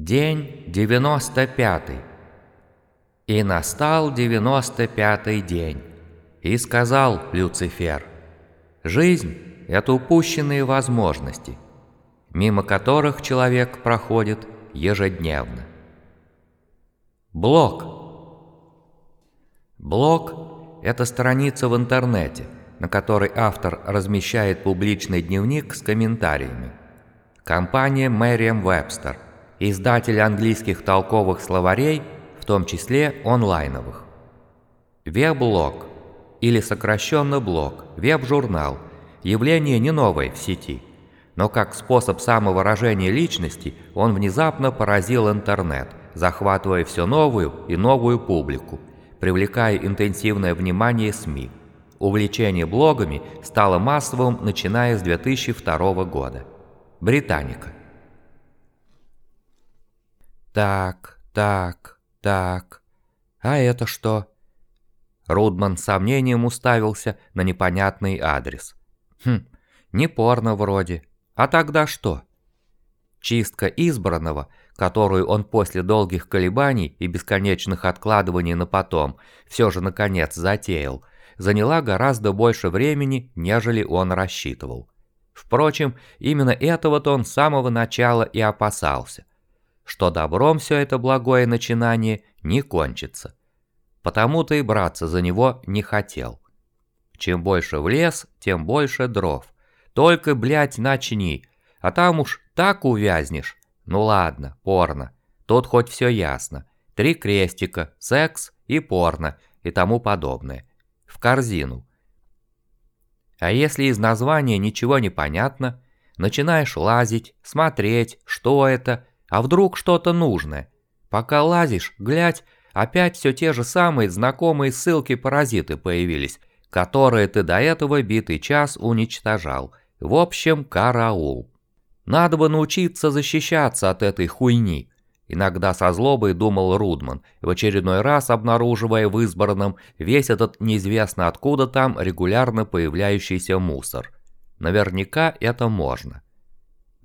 День девяносто пятый. И настал девяносто пятый день. И сказал Люцифер, «Жизнь — это упущенные возможности, мимо которых человек проходит ежедневно». Блог. Блог — это страница в интернете, на которой автор размещает публичный дневник с комментариями. Компания Мэриэм Вебстер — издатель английских толковых словарей, в том числе онлайновых. Веблог, или сокращенно блог, веб-журнал, явление не новое в сети, но как способ самовыражения личности он внезапно поразил интернет, захватывая все новую и новую публику, привлекая интенсивное внимание СМИ. Увлечение блогами стало массовым начиная с 2002 года. Британика. Так, так, так. А это что? Рудман с сомнением уставился на непонятный адрес. Хм, не порно вроде. А тогда что? Чистка избранного, которую он после долгих колебаний и бесконечных откладываний на потом все же наконец затеял, заняла гораздо больше времени, нежели он рассчитывал. Впрочем, именно этого-то он с самого начала и опасался что добром все это благое начинание не кончится. Потому-то и браться за него не хотел. Чем больше в лес, тем больше дров. Только, блядь, начни, а там уж так увязнешь. Ну ладно, порно. Тут хоть все ясно. Три крестика, секс и порно и тому подобное. В корзину. А если из названия ничего не понятно, начинаешь лазить, смотреть, что это, а вдруг что-то нужное? Пока лазишь, глядь, опять все те же самые знакомые ссылки-паразиты появились, которые ты до этого битый час уничтожал. В общем, караул. Надо бы научиться защищаться от этой хуйни. Иногда со злобой думал Рудман, в очередной раз обнаруживая в избранном весь этот неизвестно откуда там регулярно появляющийся мусор. Наверняка это можно.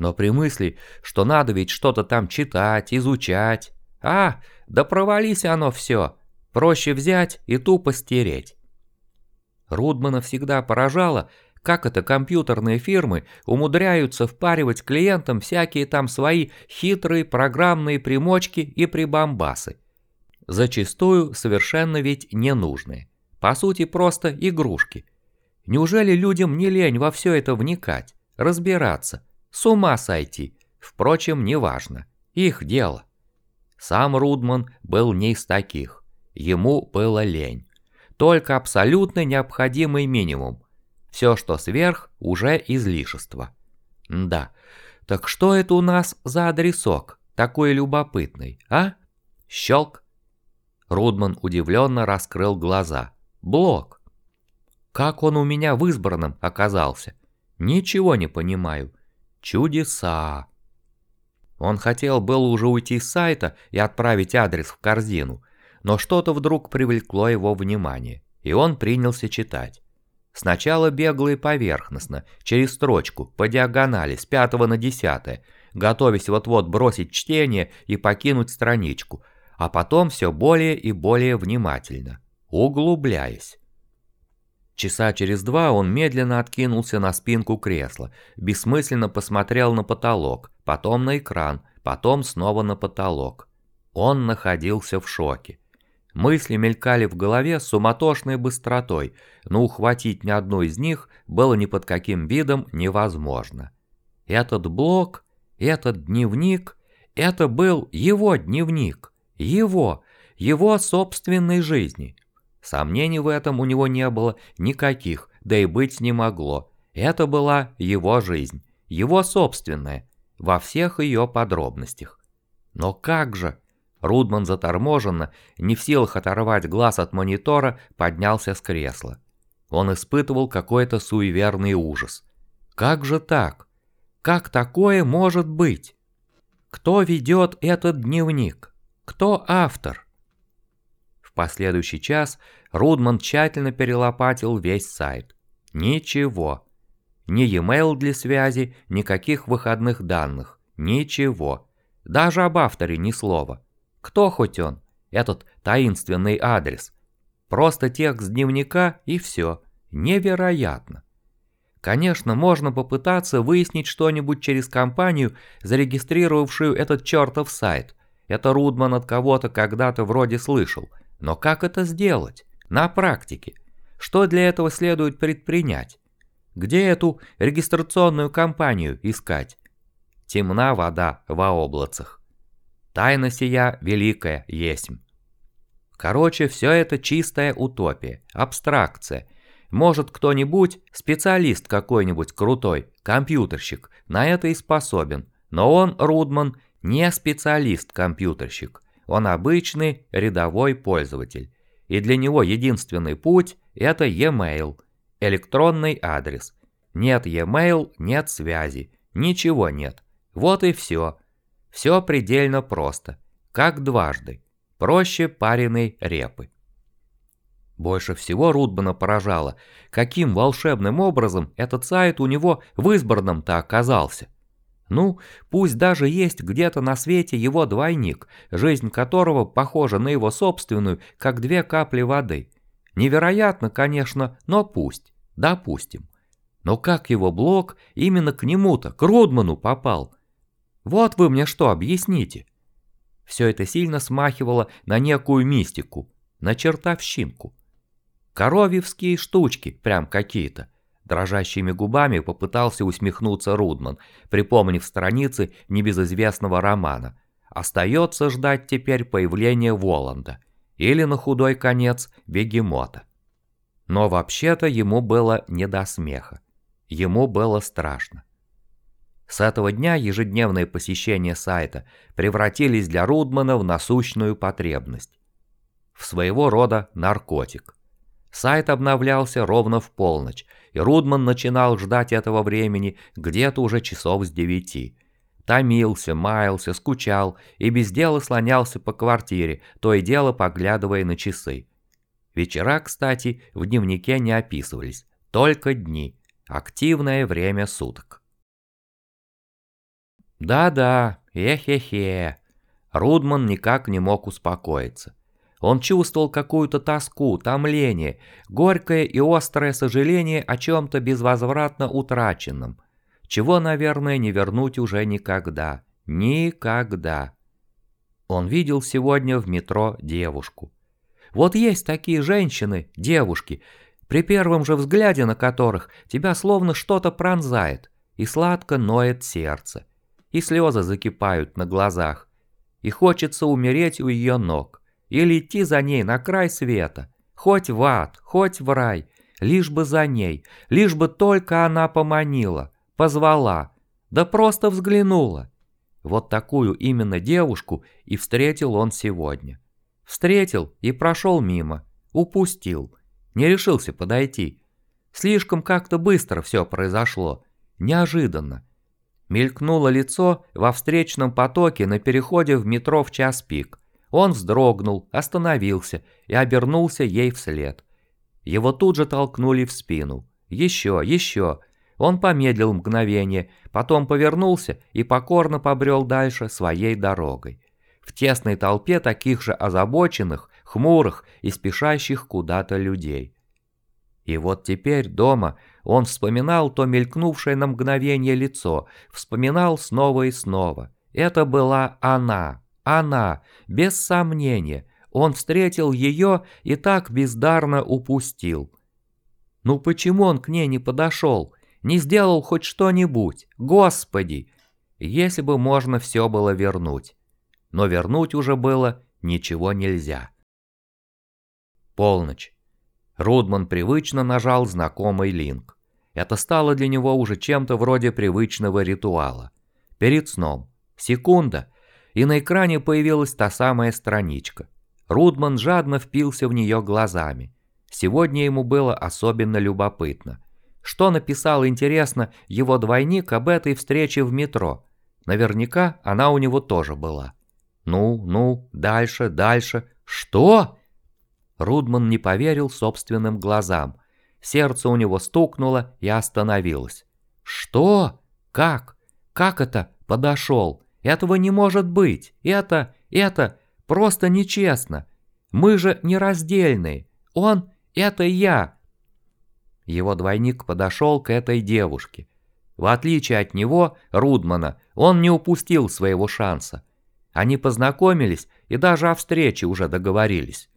Но при мысли, что надо ведь что-то там читать, изучать... А, да провались оно все. Проще взять и тупо стереть. Рудмана всегда поражало, как это компьютерные фирмы умудряются впаривать клиентам всякие там свои хитрые программные примочки и прибамбасы. Зачастую совершенно ведь ненужные. По сути, просто игрушки. Неужели людям не лень во все это вникать, разбираться, с ума сойти. Впрочем, неважно. Их дело. Сам Рудман был не из таких. Ему было лень. Только абсолютно необходимый минимум. Все, что сверх, уже излишество. Да, так что это у нас за адресок, такой любопытный, а? Щелк. Рудман удивленно раскрыл глаза. Блок. Как он у меня в избранном оказался? Ничего не понимаю. Чудеса! Он хотел было уже уйти с сайта и отправить адрес в корзину, но что-то вдруг привлекло его внимание, и он принялся читать. Сначала бегло и поверхностно, через строчку, по диагонали, с пятого на десятое, готовясь вот-вот бросить чтение и покинуть страничку, а потом все более и более внимательно, углубляясь. Часа через два он медленно откинулся на спинку кресла, бессмысленно посмотрел на потолок, потом на экран, потом снова на потолок. Он находился в шоке. Мысли мелькали в голове с суматошной быстротой, но ухватить ни одну из них было ни под каким видом невозможно. Этот блок, этот дневник, это был его дневник, его, его собственной жизни – Сомнений в этом у него не было никаких, да и быть не могло. Это была его жизнь, его собственная, во всех ее подробностях. Но как же? Рудман заторможенно, не в силах оторвать глаз от монитора, поднялся с кресла. Он испытывал какой-то суеверный ужас. Как же так? Как такое может быть? Кто ведет этот дневник? Кто автор? Последующий час Рудман тщательно перелопатил весь сайт. Ничего. Ни e-mail для связи, никаких выходных данных. Ничего. Даже об авторе ни слова. Кто хоть он? Этот таинственный адрес. Просто текст дневника и все. Невероятно. Конечно, можно попытаться выяснить что-нибудь через компанию, зарегистрировавшую этот чертов сайт. Это Рудман от кого-то когда-то вроде слышал. Но как это сделать? На практике. Что для этого следует предпринять? Где эту регистрационную компанию искать? Темна вода во облацах. Тайна сия великая есмь. Короче, все это чистая утопия, абстракция. Может кто-нибудь, специалист какой-нибудь крутой, компьютерщик, на это и способен. Но он, Рудман, не специалист-компьютерщик. Он обычный рядовой пользователь. И для него единственный путь – это e-mail, электронный адрес. Нет e-mail, нет связи, ничего нет. Вот и все. Все предельно просто, как дважды. Проще пареной репы. Больше всего Рудмана поражало, каким волшебным образом этот сайт у него в избранном-то оказался. Ну, пусть даже есть где-то на свете его двойник, жизнь которого похожа на его собственную, как две капли воды. Невероятно, конечно, но пусть, допустим. Но как его блок именно к нему-то, к Рудману попал? Вот вы мне что объясните. Все это сильно смахивало на некую мистику, на чертовщинку. Коровьевские штучки, прям какие-то. Дрожащими губами попытался усмехнуться Рудман, припомнив страницы небезызвестного романа. Остается ждать теперь появления Воланда. Или на худой конец бегемота. Но вообще-то ему было не до смеха. Ему было страшно. С этого дня ежедневные посещения сайта превратились для Рудмана в насущную потребность. В своего рода наркотик. Сайт обновлялся ровно в полночь, и Рудман начинал ждать этого времени где-то уже часов с девяти. Томился, маялся, скучал и без дела слонялся по квартире, то и дело поглядывая на часы. Вечера, кстати, в дневнике не описывались, только дни, активное время суток. Да-да, эхе-хе. Рудман никак не мог успокоиться. Он чувствовал какую-то тоску, томление, горькое и острое сожаление о чем-то безвозвратно утраченном, чего, наверное, не вернуть уже никогда. Никогда. Он видел сегодня в метро девушку. Вот есть такие женщины, девушки, при первом же взгляде на которых тебя словно что-то пронзает, и сладко ноет сердце, и слезы закипают на глазах, и хочется умереть у ее ног или идти за ней на край света, хоть в ад, хоть в рай, лишь бы за ней, лишь бы только она поманила, позвала, да просто взглянула. Вот такую именно девушку и встретил он сегодня. Встретил и прошел мимо, упустил, не решился подойти. Слишком как-то быстро все произошло, неожиданно. Мелькнуло лицо во встречном потоке на переходе в метро в час пик. Он вздрогнул, остановился и обернулся ей вслед. Его тут же толкнули в спину. Еще, еще. Он помедлил мгновение, потом повернулся и покорно побрел дальше своей дорогой. В тесной толпе таких же озабоченных, хмурых и спешащих куда-то людей. И вот теперь дома он вспоминал то мелькнувшее на мгновение лицо, вспоминал снова и снова. Это была она, она, без сомнения, он встретил ее и так бездарно упустил. Ну почему он к ней не подошел, не сделал хоть что-нибудь? Господи! Если бы можно все было вернуть. Но вернуть уже было ничего нельзя. Полночь. Рудман привычно нажал знакомый линк. Это стало для него уже чем-то вроде привычного ритуала. Перед сном. Секунда, и на экране появилась та самая страничка. Рудман жадно впился в нее глазами. Сегодня ему было особенно любопытно. Что написал, интересно, его двойник об этой встрече в метро? Наверняка она у него тоже была. Ну, ну, дальше, дальше. Что? Рудман не поверил собственным глазам. Сердце у него стукнуло и остановилось. Что? Как? Как это? Подошел. Этого не может быть. Это, это просто нечестно. Мы же нераздельные. Он — это я». Его двойник подошел к этой девушке. В отличие от него, Рудмана, он не упустил своего шанса. Они познакомились и даже о встрече уже договорились.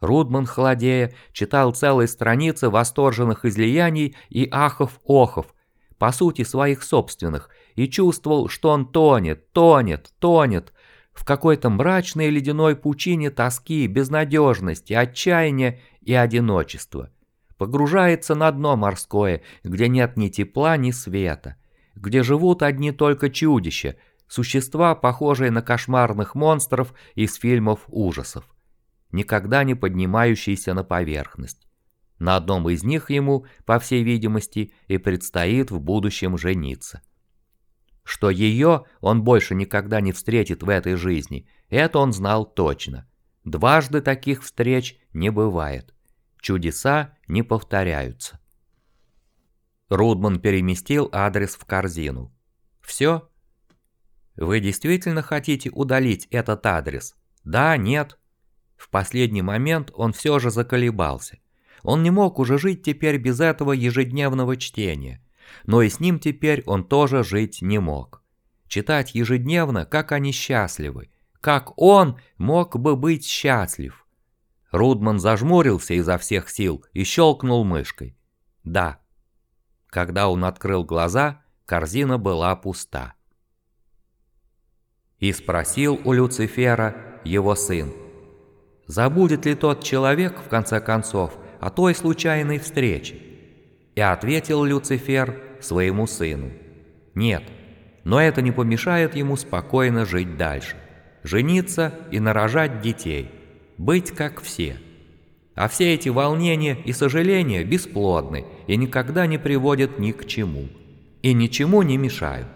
Рудман, холодея, читал целые страницы восторженных излияний и ахов-охов, по сути своих собственных, и чувствовал, что он тонет, тонет, тонет в какой-то мрачной ледяной пучине тоски, безнадежности, отчаяния и одиночества. Погружается на дно морское, где нет ни тепла, ни света, где живут одни только чудища, существа, похожие на кошмарных монстров из фильмов ужасов никогда не поднимающийся на поверхность. На одном из них ему, по всей видимости, и предстоит в будущем жениться. Что ее он больше никогда не встретит в этой жизни, это он знал точно. Дважды таких встреч не бывает. Чудеса не повторяются. Рудман переместил адрес в корзину. «Все? Вы действительно хотите удалить этот адрес? Да, нет?» В последний момент он все же заколебался. Он не мог уже жить теперь без этого ежедневного чтения. Но и с ним теперь он тоже жить не мог. Читать ежедневно, как они счастливы. Как он мог бы быть счастлив. Рудман зажмурился изо всех сил и щелкнул мышкой. Да. Когда он открыл глаза, корзина была пуста. И спросил у Люцифера его сын. Забудет ли тот человек, в конце концов, о той случайной встрече? И ответил Люцифер своему сыну. Нет, но это не помешает ему спокойно жить дальше. Жениться и нарожать детей. Быть как все. А все эти волнения и сожаления бесплодны и никогда не приводят ни к чему. И ничему не мешают.